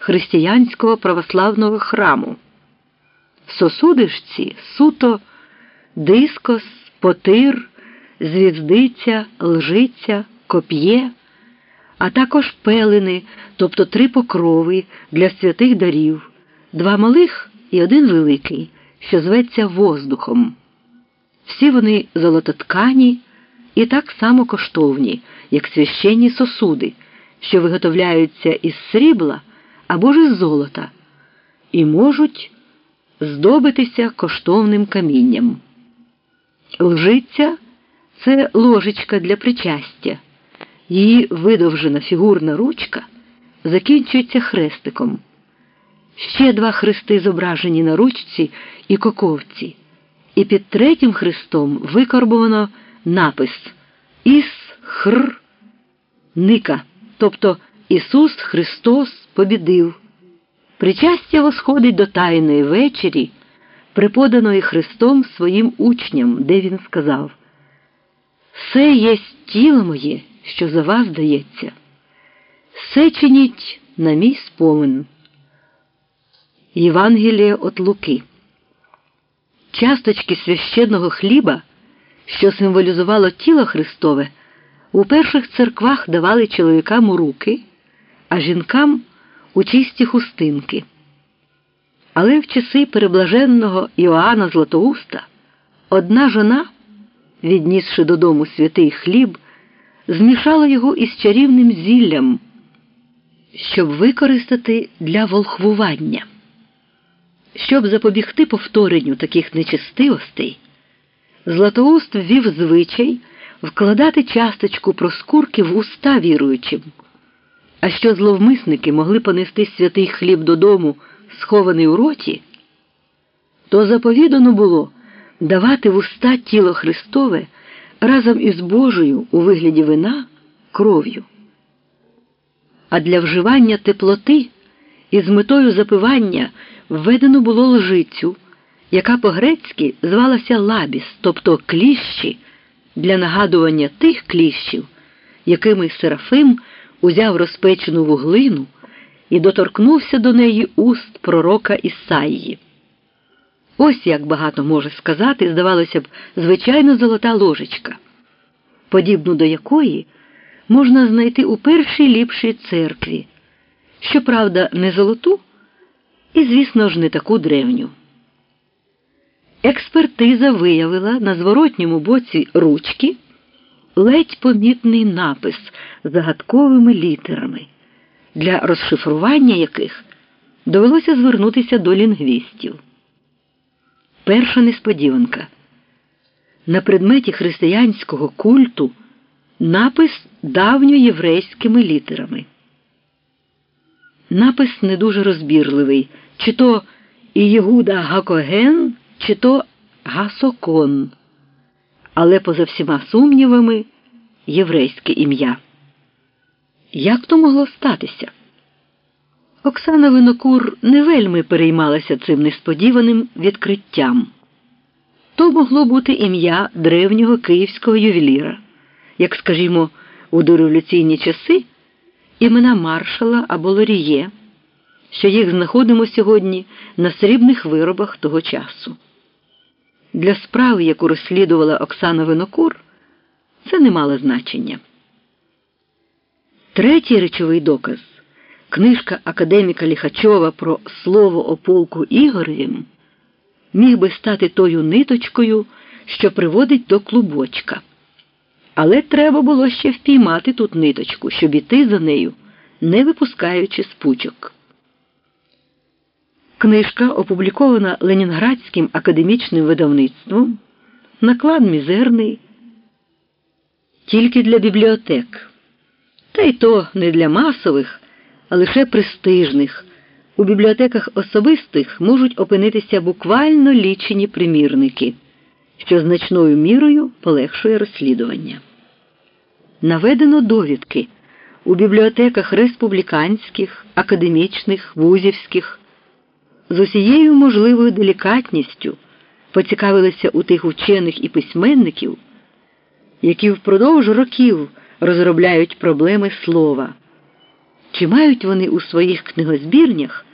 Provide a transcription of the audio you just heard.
християнського православного храму. Сосуди ж ці суто дискос, потир, звіздиця, лжиця, коп'є, а також пелени, тобто три покрови для святих дарів, два малих і один великий, що зветься воздухом. Всі вони золототкані і так само коштовні, як священні сосуди, що виготовляються із срібла або ж із золота, і можуть здобитися коштовним камінням. Лжиця це ложечка для причастя. Її видовжена фігурна ручка закінчується хрестиком. Ще два хрести зображені на ручці і коковці, і під третім хрестом викорбовано напис Іс Хр Ника, тобто Ісус Христос побідив. Причастя восходить до Тайної вечері, преподаної Христом своїм учням, де Він сказав: Все є тіло моє, що за вас дається, все чиніть на мій спомин. Євангеліє от Луки. Часточки священного хліба, що символізувало тіло Христове, у перших церквах давали чоловікам у руки, а жінкам у чисті хустинки. Але в часи переблаженного Іоанна Златоуста одна жона, віднісши додому святий хліб, змішала його із чарівним зіллям, щоб використати для волхвування. Щоб запобігти повторенню таких нечистивостей, Златоуст ввів звичай вкладати часточку проскурки в уста віруючим. А що зловмисники могли понести святий хліб додому, схований у роті, то заповідано було давати в уста тіло Христове разом із Божою у вигляді вина кров'ю. А для вживання теплоти із метою запивання введено було лжицю, яка по-грецьки звалася лабіс, тобто кліщі, для нагадування тих кліщів, якими Серафим узяв розпечену вуглину і доторкнувся до неї уст пророка Ісаїї. Ось як багато може сказати, здавалося б, звичайно золота ложечка, подібну до якої можна знайти у першій ліпшій церкві, щоправда, не золоту і, звісно ж, не таку древню. Експертиза виявила на зворотньому боці ручки ледь помітний напис загадковими літерами, для розшифрування яких довелося звернутися до лінгвістів. Перша несподіванка. На предметі християнського культу напис давньоєврейськими літерами. Напис не дуже розбірливий, чи то Ієгуда Гакоген, чи то Гасокон, але поза всіма сумнівами єврейське ім'я. Як то могло статися? Оксана Винокур не вельми переймалася цим несподіваним відкриттям. То могло бути ім'я древнього київського ювеліра, як, скажімо, у дореволюційні часи імена маршала або лоріє, що їх знаходимо сьогодні на срібних виробах того часу. Для справи, яку розслідувала Оксана Винокур, це не мало значення. Третій речовий доказ книжка академіка Ліхачова про слово о полку Ігоревім міг би стати тою ниточкою, що приводить до клубочка. Але треба було ще впіймати тут ниточку, щоб іти за нею, не випускаючи спучок. Книжка, опублікована Ленінградським академічним видавництвом, наклад мізерний, тільки для бібліотек, та й то не для масових, а лише престижних. У бібліотеках особистих можуть опинитися буквально лічені примірники, що значною мірою полегшує розслідування. Наведено довідки у бібліотеках республіканських, академічних, вузівських з усією можливою делікатністю поцікавилися у тих учених і письменників, які впродовж років розробляють проблеми слова. Чи мають вони у своїх книгозбірнях